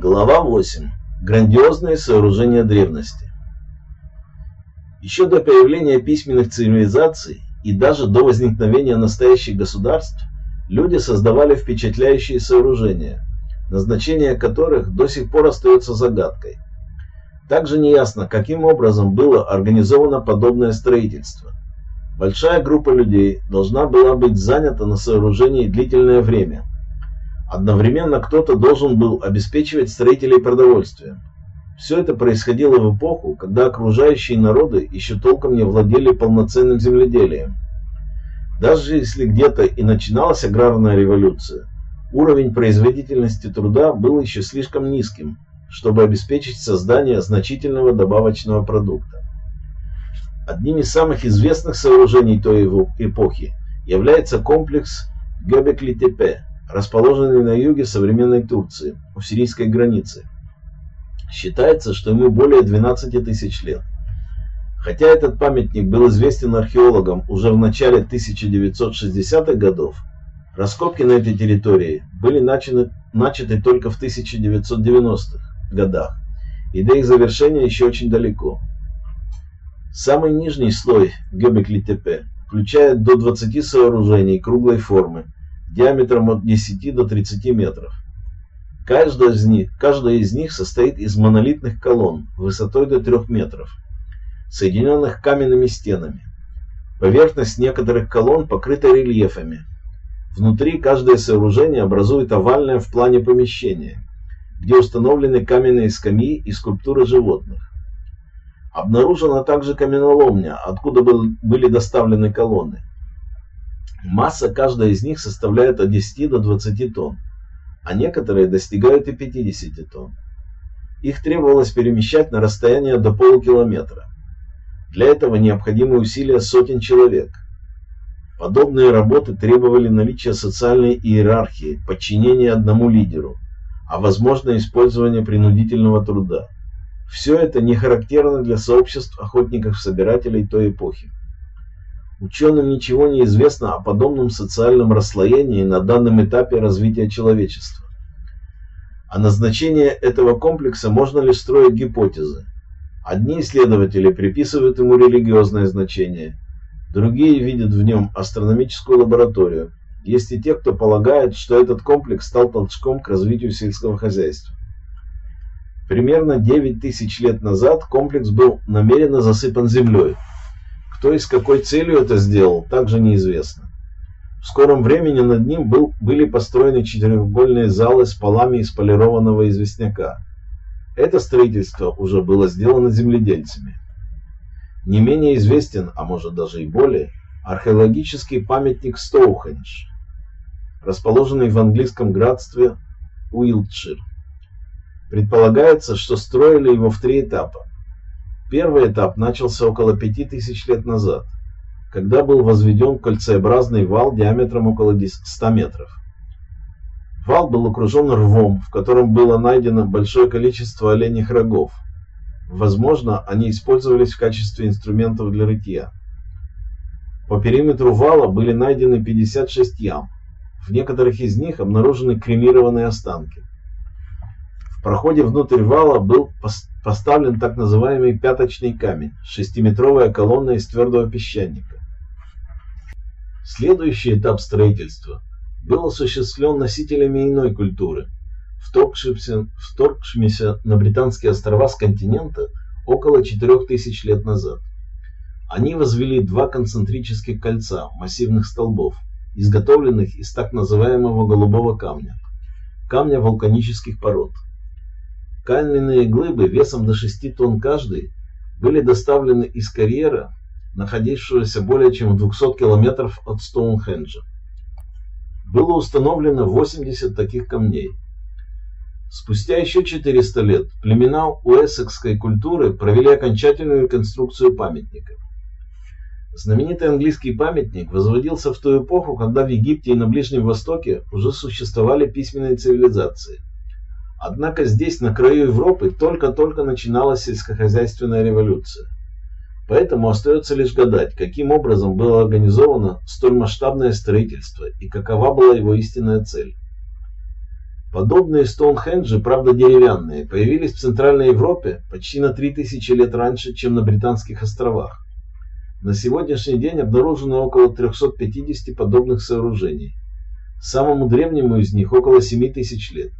Глава 8. Грандиозные сооружения древности. Еще до появления письменных цивилизаций и даже до возникновения настоящих государств люди создавали впечатляющие сооружения, назначение которых до сих пор остается загадкой. Также неясно, каким образом было организовано подобное строительство. Большая группа людей должна была быть занята на сооружении длительное время – Одновременно кто-то должен был обеспечивать строителей продовольствием. Все это происходило в эпоху, когда окружающие народы еще толком не владели полноценным земледелием. Даже если где-то и начиналась аграрная революция, уровень производительности труда был еще слишком низким, чтобы обеспечить создание значительного добавочного продукта. Одним из самых известных сооружений той эпохи является комплекс Göbekli-Tepe, расположенный на юге современной Турции, у сирийской границы. Считается, что ему более 12 тысяч лет. Хотя этот памятник был известен археологам уже в начале 1960-х годов, раскопки на этой территории были начаты, начаты только в 1990-х годах, и до их завершения еще очень далеко. Самый нижний слой Гёбекли-Тепе включает до 20 сооружений круглой формы, диаметром от 10 до 30 метров. Каждая из них, каждая из них состоит из монолитных колонн высотой до 3 метров, соединенных каменными стенами. Поверхность некоторых колонн покрыта рельефами. Внутри каждое сооружение образует овальное в плане помещение, где установлены каменные скамьи и скульптуры животных. Обнаружена также каменоломня, откуда были доставлены колонны. Масса каждой из них составляет от 10 до 20 тонн, а некоторые достигают и 50 тонн. Их требовалось перемещать на расстояние до полукилометра. Для этого необходимы усилия сотен человек. Подобные работы требовали наличия социальной иерархии, подчинения одному лидеру, а возможно использование принудительного труда. Все это не характерно для сообществ охотников-собирателей той эпохи. Ученым ничего не известно о подобном социальном расслоении на данном этапе развития человечества. О назначении этого комплекса можно лишь строить гипотезы. Одни исследователи приписывают ему религиозное значение, другие видят в нем астрономическую лабораторию. Есть и те, кто полагает, что этот комплекс стал толчком к развитию сельского хозяйства. Примерно 9 тысяч лет назад комплекс был намеренно засыпан землей, кто и с какой целью это сделал, также неизвестно. В скором времени над ним был, были построены четырехугольные залы с полами из полированного известняка. Это строительство уже было сделано земледельцами. Не менее известен, а может даже и более, археологический памятник Стоухендж, расположенный в английском градстве Уилтшир. Предполагается, что строили его в три этапа. Первый этап начался около 5000 лет назад, когда был возведен кольцеобразный вал диаметром около 100 метров. Вал был окружен рвом, в котором было найдено большое количество оленьих рогов. Возможно, они использовались в качестве инструментов для рытья. По периметру вала были найдены 56 ям. В некоторых из них обнаружены кремированные останки. В проходе внутрь вала был поставлен так называемый пяточный камень, шестиметровая колонна из твердого песчаника. Следующий этап строительства был осуществлен носителями иной культуры, вторгшимися, вторгшимися на британские острова с континента около 4000 лет назад. Они возвели два концентрических кольца массивных столбов, изготовленных из так называемого голубого камня, камня вулканических пород. Каменные глыбы весом до 6 тонн каждый были доставлены из карьера, находившегося более чем в 200 километров от Стоунхенджа. Было установлено 80 таких камней. Спустя еще 400 лет племена уэссекской культуры провели окончательную реконструкцию памятника. Знаменитый английский памятник возводился в ту эпоху, когда в Египте и на Ближнем Востоке уже существовали письменные цивилизации. Однако здесь, на краю Европы, только-только начиналась сельскохозяйственная революция. Поэтому остается лишь гадать, каким образом было организовано столь масштабное строительство и какова была его истинная цель. Подобные Стоунхенджи, правда деревянные, появились в Центральной Европе почти на 3000 лет раньше, чем на Британских островах. На сегодняшний день обнаружено около 350 подобных сооружений. Самому древнему из них около 7000 лет.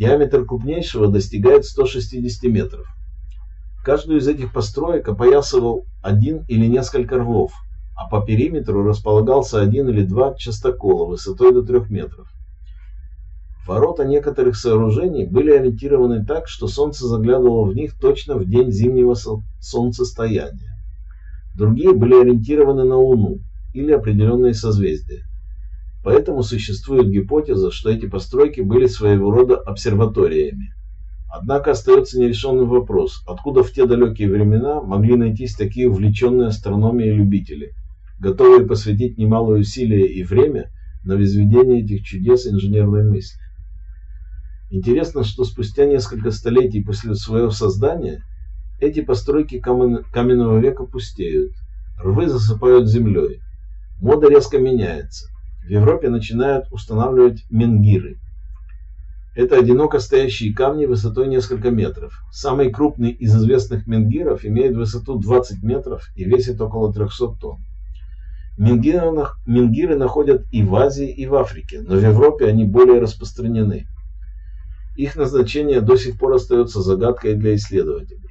Диаметр крупнейшего достигает 160 метров. Каждую из этих построек опоясывал один или несколько рвов, а по периметру располагался один или два частокола высотой до 3 метров. Ворота некоторых сооружений были ориентированы так, что солнце заглядывало в них точно в день зимнего солнцестояния. Другие были ориентированы на Луну или определенные созвездия. Поэтому существует гипотеза, что эти постройки были своего рода обсерваториями. Однако остается нерешенным вопрос, откуда в те далекие времена могли найтись такие увлеченные астрономией любители, готовые посвятить немалое усилие и время на возведение этих чудес инженерной мысли. Интересно, что спустя несколько столетий после своего создания эти постройки каменного века пустеют, рвы засыпают землей, мода резко меняется. В Европе начинают устанавливать менгиры. Это одиноко стоящие камни высотой несколько метров. Самый крупный из известных менгиров имеет высоту 20 метров и весит около 300 тонн. Менгиры находят и в Азии, и в Африке, но в Европе они более распространены. Их назначение до сих пор остается загадкой для исследователей.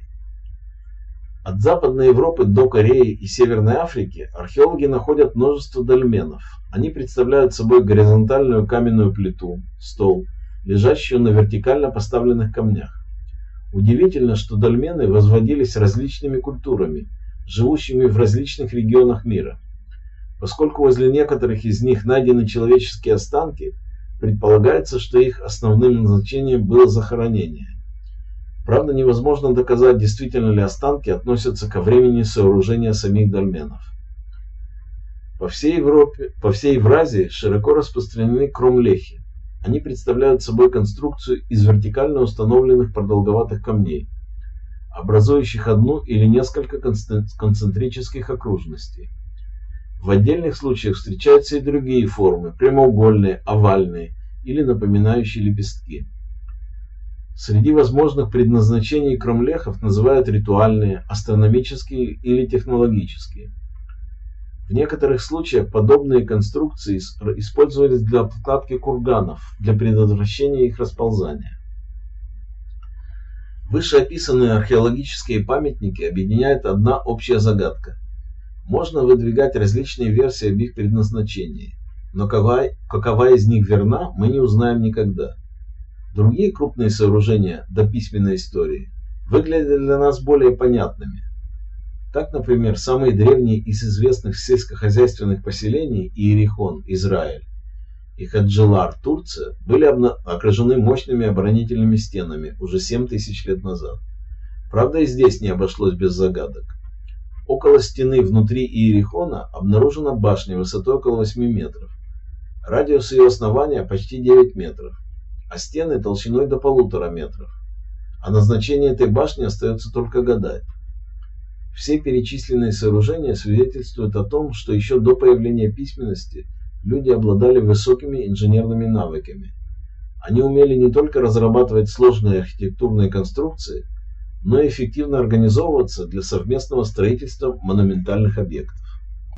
От Западной Европы до Кореи и Северной Африки археологи находят множество дольменов. Они представляют собой горизонтальную каменную плиту, стол, лежащую на вертикально поставленных камнях. Удивительно, что дольмены возводились различными культурами, живущими в различных регионах мира. Поскольку возле некоторых из них найдены человеческие останки, Предполагается, что их основным назначением было захоронение. Правда, невозможно доказать, действительно ли останки относятся ко времени сооружения самих дольменов. По всей Европе, по всей Евразии широко распространены кромлехи. Они представляют собой конструкцию из вертикально установленных продолговатых камней, образующих одну или несколько концентрических окружностей. В отдельных случаях встречаются и другие формы, прямоугольные, овальные или напоминающие лепестки. Среди возможных предназначений кромлехов называют ритуальные, астрономические или технологические. В некоторых случаях подобные конструкции использовались для обкладки курганов, для предотвращения их расползания. Вышеописанные археологические памятники объединяет одна общая загадка – можно выдвигать различные версии об их предназначении, но какова, какова из них верна, мы не узнаем никогда. Другие крупные сооружения до письменной истории выглядят для нас более понятными. Так, например, самый древний из известных сельскохозяйственных поселений Иерихон, Израиль, и Хаджилар, Турция, были окружены мощными оборонительными стенами уже 7 тысяч лет назад. Правда, и здесь не обошлось без загадок. Около стены внутри Иерихона обнаружена башня высотой около 8 метров. Радиус ее основания почти 9 метров, а стены толщиной до полутора метров. О назначении этой башни остается только гадать. Все перечисленные сооружения свидетельствуют о том, что еще до появления письменности люди обладали высокими инженерными навыками. Они умели не только разрабатывать сложные архитектурные конструкции, но и эффективно организовываться для совместного строительства монументальных объектов.